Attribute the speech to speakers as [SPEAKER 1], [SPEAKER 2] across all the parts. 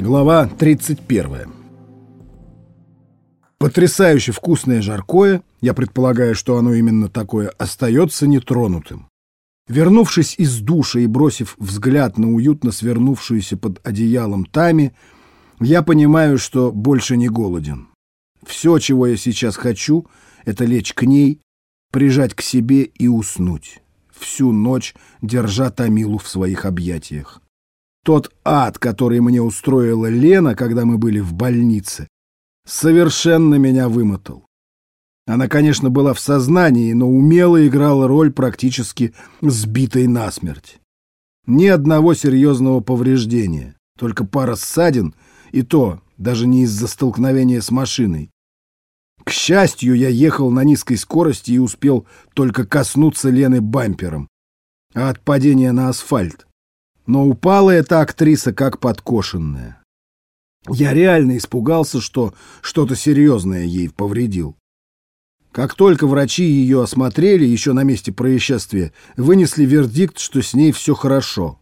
[SPEAKER 1] Глава 31. Потрясающе вкусное жаркое, я предполагаю, что оно именно такое, остается нетронутым. Вернувшись из душа и бросив взгляд на уютно свернувшуюся под одеялом Тами, я понимаю, что больше не голоден. Все, чего я сейчас хочу, это лечь к ней, прижать к себе и уснуть, всю ночь держа Тамилу в своих объятиях. Тот ад, который мне устроила Лена, когда мы были в больнице, совершенно меня вымотал. Она, конечно, была в сознании, но умело играла роль практически сбитой насмерть. Ни одного серьезного повреждения, только пара ссадин, и то даже не из-за столкновения с машиной. К счастью, я ехал на низкой скорости и успел только коснуться Лены бампером, а от падения на асфальт но упала эта актриса как подкошенная. Я реально испугался, что что-то серьезное ей повредил. Как только врачи ее осмотрели еще на месте происшествия, вынесли вердикт, что с ней все хорошо.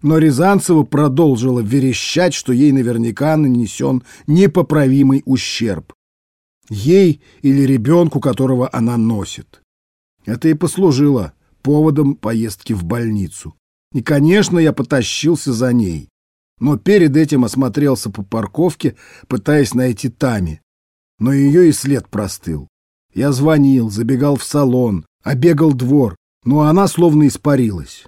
[SPEAKER 1] Но Рязанцева продолжила верещать, что ей наверняка нанесен непоправимый ущерб. Ей или ребенку, которого она носит. Это и послужило поводом поездки в больницу. И, конечно, я потащился за ней. Но перед этим осмотрелся по парковке, пытаясь найти Тами. Но ее и след простыл. Я звонил, забегал в салон, обегал двор, но она словно испарилась.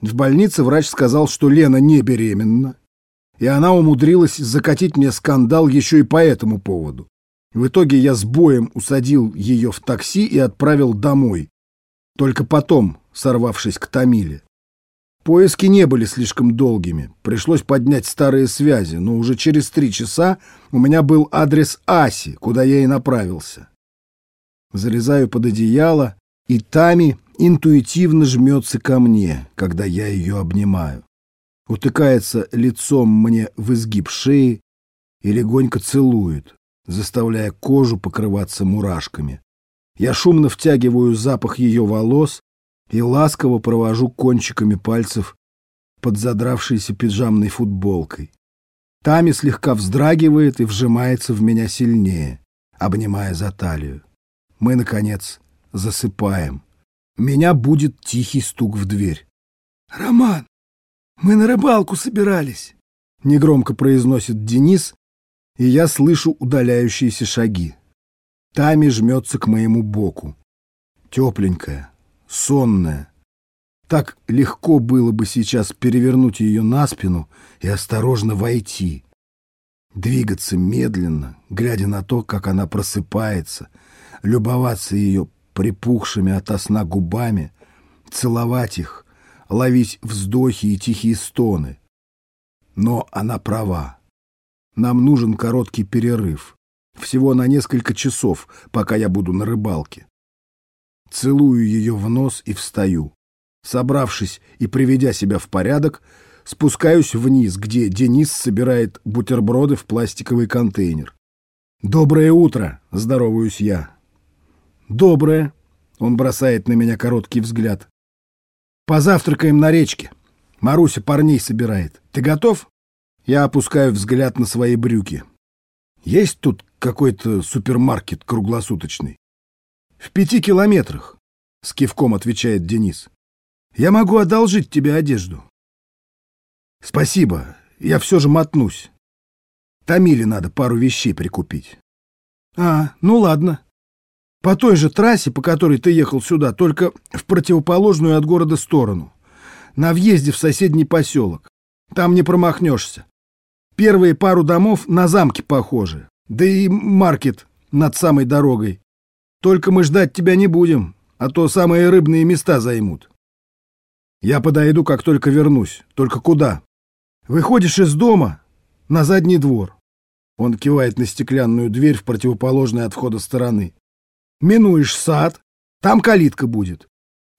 [SPEAKER 1] В больнице врач сказал, что Лена не беременна, и она умудрилась закатить мне скандал еще и по этому поводу. В итоге я с боем усадил ее в такси и отправил домой, только потом сорвавшись к Тамиле. Поиски не были слишком долгими. Пришлось поднять старые связи, но уже через три часа у меня был адрес Аси, куда я и направился. Залезаю под одеяло, и Тами интуитивно жмется ко мне, когда я ее обнимаю. Утыкается лицом мне в изгиб шеи и легонько целует, заставляя кожу покрываться мурашками. Я шумно втягиваю запах ее волос, и ласково провожу кончиками пальцев под задравшейся пиджамной футболкой. Тами слегка вздрагивает и вжимается в меня сильнее, обнимая за талию. Мы, наконец, засыпаем. Меня будет тихий стук в дверь.
[SPEAKER 2] «Роман, мы на рыбалку собирались», —
[SPEAKER 1] негромко произносит Денис, и я слышу удаляющиеся шаги. Тами жмется к моему боку. Тепленькая, сонная. Так легко было бы сейчас перевернуть ее на спину и осторожно войти. Двигаться медленно, глядя на то, как она просыпается, любоваться ее припухшими от сна губами, целовать их, ловить вздохи и тихие стоны. Но она права. Нам нужен короткий перерыв. Всего на несколько часов, пока я буду на рыбалке. Целую ее в нос и встаю. Собравшись и приведя себя в порядок, спускаюсь вниз, где Денис собирает бутерброды в пластиковый контейнер. «Доброе утро!» — здороваюсь я. «Доброе!» — он бросает на меня короткий взгляд. «Позавтракаем на речке. Маруся парней собирает. Ты готов?» Я опускаю взгляд на свои брюки. «Есть тут какой-то супермаркет круглосуточный?» В пяти километрах, — с кивком отвечает Денис. Я могу одолжить тебе одежду. Спасибо, я все же мотнусь. Тамиле надо пару вещей прикупить. А, ну ладно. По той же трассе, по которой ты ехал сюда, только в противоположную от города сторону. На въезде в соседний поселок. Там не промахнешься. Первые пару домов на замки похожи. Да и маркет над самой дорогой. Только мы ждать тебя не будем, а то самые рыбные места займут. Я подойду, как только вернусь. Только куда? Выходишь из дома на задний двор. Он кивает на стеклянную дверь в противоположной от входа стороны. Минуешь сад, там калитка будет.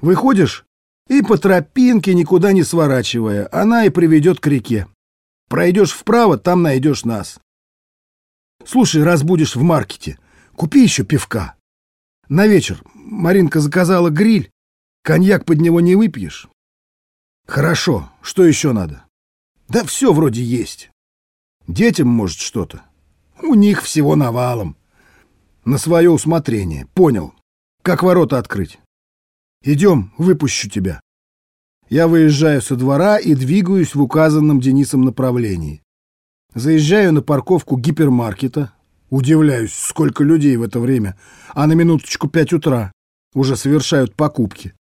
[SPEAKER 1] Выходишь и по тропинке, никуда не сворачивая, она и приведет к реке. Пройдешь вправо, там найдешь нас. Слушай, раз будешь в маркете, купи еще пивка. На вечер Маринка заказала гриль. Коньяк под него не выпьешь. Хорошо. Что еще надо? Да все вроде есть. Детям, может, что-то?
[SPEAKER 2] У них всего навалом.
[SPEAKER 1] На свое усмотрение. Понял. Как ворота открыть? Идем, выпущу тебя. Я выезжаю со двора и двигаюсь в указанном Денисом направлении. Заезжаю на парковку гипермаркета. Удивляюсь, сколько людей в это время. А на минуточку пять утра уже совершают покупки.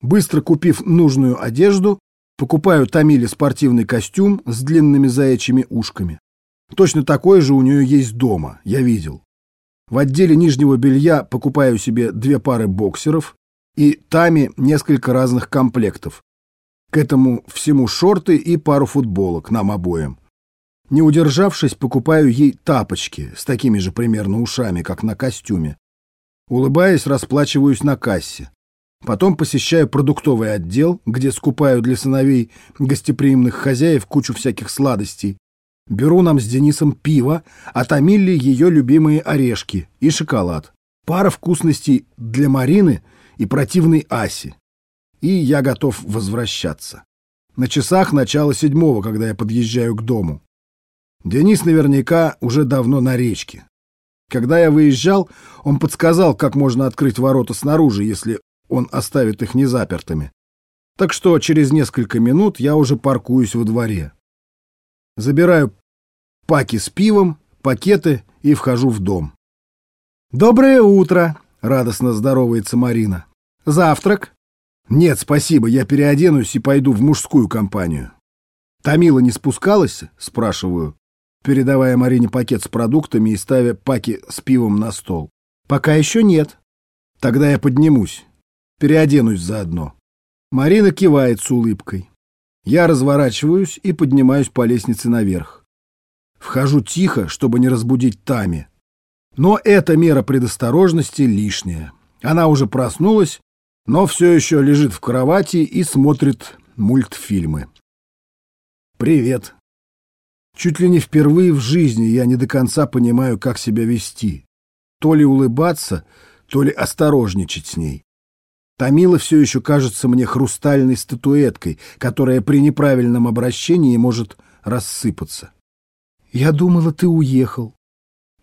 [SPEAKER 1] Быстро купив нужную одежду, покупаю Тамиле спортивный костюм с длинными заячьими ушками. Точно такой же у нее есть дома, я видел. В отделе нижнего белья покупаю себе две пары боксеров и Тами несколько разных комплектов. К этому всему шорты и пару футболок нам обоим. Не удержавшись, покупаю ей тапочки с такими же примерно ушами, как на костюме. Улыбаясь, расплачиваюсь на кассе. Потом посещаю продуктовый отдел, где скупаю для сыновей гостеприимных хозяев кучу всяких сладостей. Беру нам с Денисом пиво, а Тамилле ее любимые орешки и шоколад. Пара вкусностей для Марины и противной Аси. И я готов возвращаться. На часах начало седьмого, когда я подъезжаю к дому. Денис наверняка уже давно на речке. Когда я выезжал, он подсказал, как можно открыть ворота снаружи, если он оставит их незапертыми. Так что через несколько минут я уже паркуюсь во дворе. Забираю паки с пивом, пакеты и вхожу в дом.
[SPEAKER 2] «Доброе утро!» — радостно здоровается Марина. «Завтрак?»
[SPEAKER 1] «Нет, спасибо, я переоденусь и пойду в мужскую компанию». «Тамила не спускалась?» — спрашиваю, передавая Марине пакет с продуктами и ставя паки с пивом на стол.
[SPEAKER 2] «Пока еще нет».
[SPEAKER 1] «Тогда я поднимусь. Переоденусь заодно». Марина кивает с улыбкой. Я разворачиваюсь и поднимаюсь по лестнице наверх. Вхожу тихо, чтобы не разбудить Тами. Но эта мера предосторожности лишняя. Она уже проснулась, но все еще лежит в кровати и смотрит мультфильмы. «Привет», Чуть ли не впервые в жизни я не до конца понимаю, как себя вести. То ли улыбаться, то ли осторожничать с ней. Тамила все еще кажется мне хрустальной статуэткой, которая при неправильном обращении может рассыпаться.
[SPEAKER 2] «Я думала, ты уехал».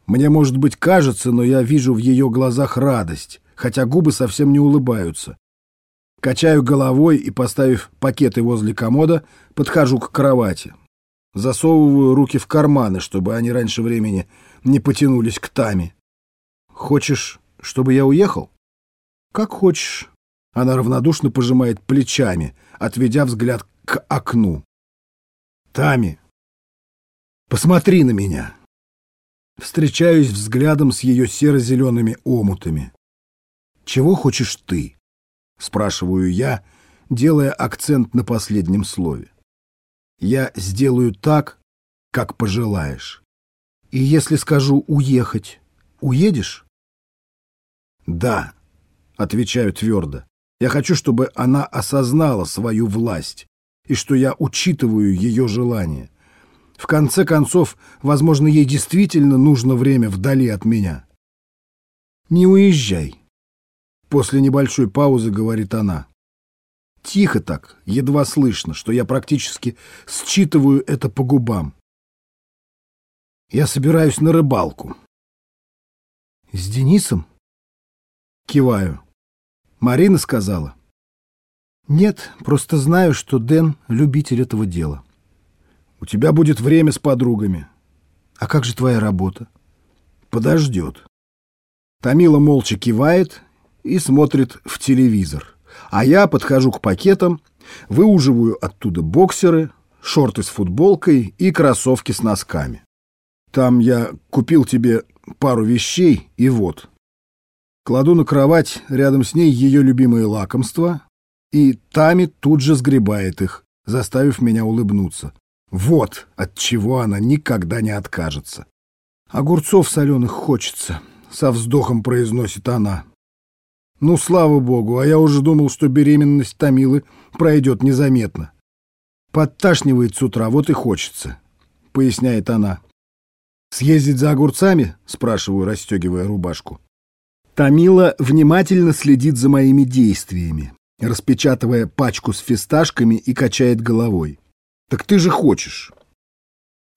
[SPEAKER 1] Мне, может быть, кажется, но я вижу в ее глазах радость, хотя губы совсем не улыбаются. Качаю головой и, поставив пакеты возле комода, подхожу к кровати. Засовываю руки в карманы, чтобы они раньше времени не потянулись к Таме. Хочешь, чтобы я уехал? Как хочешь. Она равнодушно пожимает плечами, отведя взгляд к окну. Тами, посмотри на меня. Встречаюсь взглядом с ее серо-зелеными омутами. Чего хочешь ты? Спрашиваю я, делая акцент на последнем слове. Я сделаю так, как пожелаешь. И если скажу уехать, уедешь? Да, отвечаю твердо. Я хочу, чтобы она осознала свою власть и что я учитываю ее желание. В конце концов, возможно, ей действительно нужно время вдали от меня. Не уезжай. После небольшой паузы говорит она. Тихо так, едва слышно, что я практически считываю это по губам. Я собираюсь на рыбалку.
[SPEAKER 2] С Денисом?
[SPEAKER 1] Киваю. Марина сказала.
[SPEAKER 2] Нет, просто знаю, что Дэн — любитель этого дела.
[SPEAKER 1] У тебя будет время с подругами.
[SPEAKER 2] А как же твоя работа?
[SPEAKER 1] Подождет. Тамила молча кивает и смотрит в телевизор. А я подхожу к пакетам, выуживаю оттуда боксеры, шорты с футболкой и кроссовки с носками. Там я купил тебе пару вещей, и вот. Кладу на кровать рядом с ней ее любимые лакомства, и Тами тут же сгребает их, заставив меня улыбнуться. Вот от чего она никогда не откажется. «Огурцов соленых хочется», — со вздохом произносит она. Ну, слава богу, а я уже думал, что беременность Томилы пройдет незаметно. Подташнивает с утра, вот и хочется, — поясняет она. «Съездить за огурцами?» — спрашиваю, расстегивая рубашку. Томила внимательно следит за моими действиями, распечатывая пачку с фисташками и качает головой. «Так ты же хочешь!»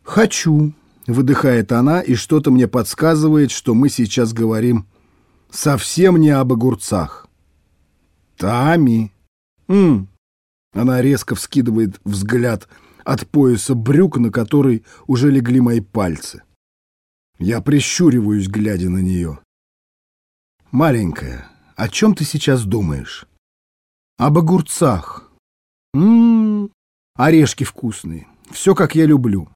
[SPEAKER 1] «Хочу», — выдыхает она, и что-то мне подсказывает, что мы сейчас говорим совсем не об огурцах. «Тами!» «М-м!» Она резко вскидывает взгляд от пояса брюк, на который уже легли мои пальцы. Я прищуриваюсь, глядя на нее. «Маленькая, о чем ты сейчас думаешь?» «Об огурцах. Ммм, орешки вкусные. Все, как я люблю».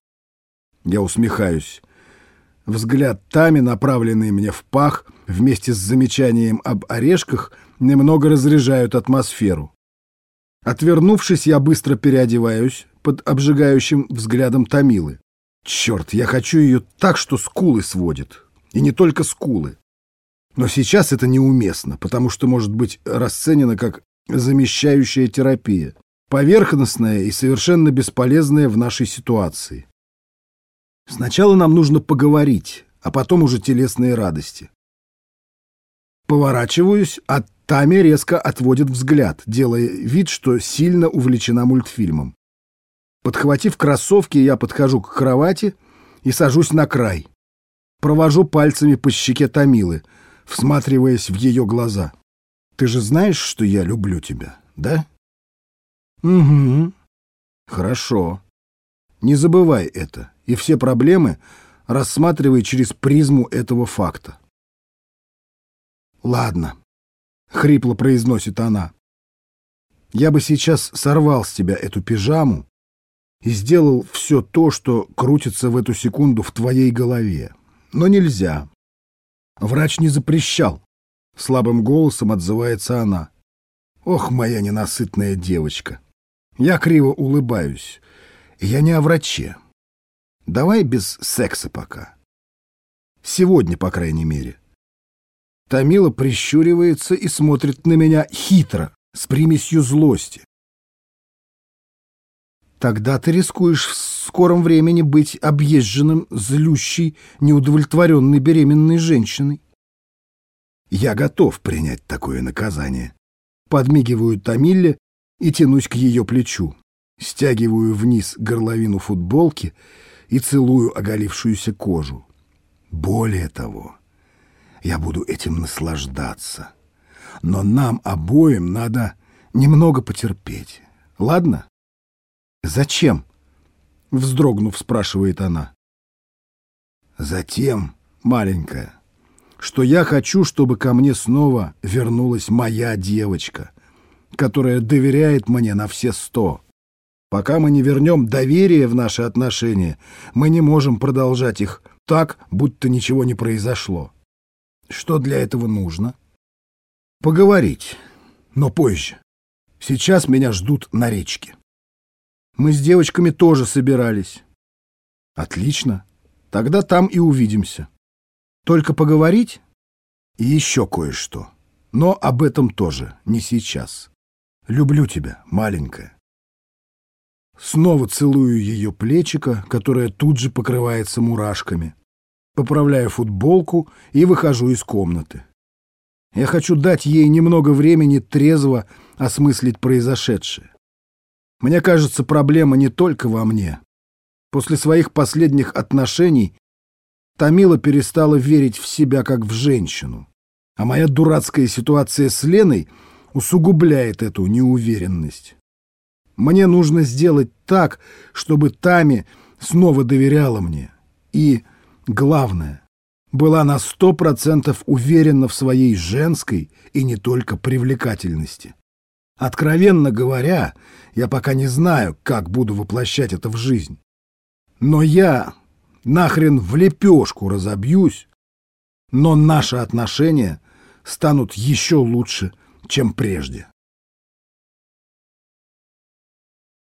[SPEAKER 1] Я усмехаюсь. Взгляд Тами, направленный мне в пах, вместе с замечанием об орешках, немного разряжают атмосферу. Отвернувшись, я быстро переодеваюсь под обжигающим взглядом Тамилы. Черт, я хочу ее так, что скулы сводит. И не только скулы. Но сейчас это неуместно, потому что может быть расценено как замещающая терапия, поверхностная и совершенно бесполезная в нашей ситуации. Сначала нам нужно поговорить, а потом уже телесные радости. Поворачиваюсь, а Тами резко отводит взгляд, делая вид, что сильно увлечена мультфильмом. Подхватив кроссовки, я подхожу к кровати и сажусь на край. Провожу пальцами по щеке Томилы, всматриваясь в ее глаза. «Ты же знаешь, что я люблю тебя, да?» «Угу. Хорошо. Не забывай это, и все проблемы рассматривай через призму этого факта». «Ладно», — хрипло произносит она. «Я бы сейчас сорвал с тебя эту пижаму и сделал все то, что крутится в эту секунду в твоей голове. Но нельзя. Врач не запрещал. Слабым голосом отзывается она. Ох, моя ненасытная девочка. Я криво улыбаюсь. Я не о враче. Давай без секса пока. Сегодня, по крайней мере. Тамила прищуривается и смотрит на меня хитро, с примесью злости. Тогда ты рискуешь в скором времени быть объезженным, злющей, неудовлетворенной беременной женщиной. Я готов принять такое наказание. Подмигиваю Тамилле и тянусь к ее плечу. Стягиваю вниз горловину футболки и целую оголившуюся кожу. Более того, я буду этим наслаждаться. Но нам обоим надо немного потерпеть. Ладно? «Зачем?» — вздрогнув, спрашивает она. «Затем, маленькая, что я хочу, чтобы ко мне снова вернулась моя девочка, которая доверяет мне на все сто. Пока мы не вернем доверие в наши отношения, мы не можем продолжать их так, будто ничего не произошло. Что для этого нужно? Поговорить, но позже. Сейчас меня ждут на речке. Мы с девочками тоже собирались. Отлично. Тогда там и увидимся. Только поговорить и еще кое-что. Но об этом тоже не сейчас. Люблю тебя, маленькая. Снова целую ее плечико, которое тут же покрывается мурашками. Поправляю футболку и выхожу из комнаты. Я хочу дать ей немного времени трезво осмыслить произошедшее. Мне кажется, проблема не только во мне. После своих последних отношений Тамила перестала верить в себя как в женщину. А моя дурацкая ситуация с Леной усугубляет эту неуверенность. Мне нужно сделать так, чтобы Тами снова доверяла мне. И, главное, была на сто процентов уверена в своей женской и не только привлекательности. Откровенно говоря, я пока не знаю, как буду воплощать это в жизнь. Но я нахрен в лепешку разобьюсь, но наши отношения станут еще лучше, чем прежде.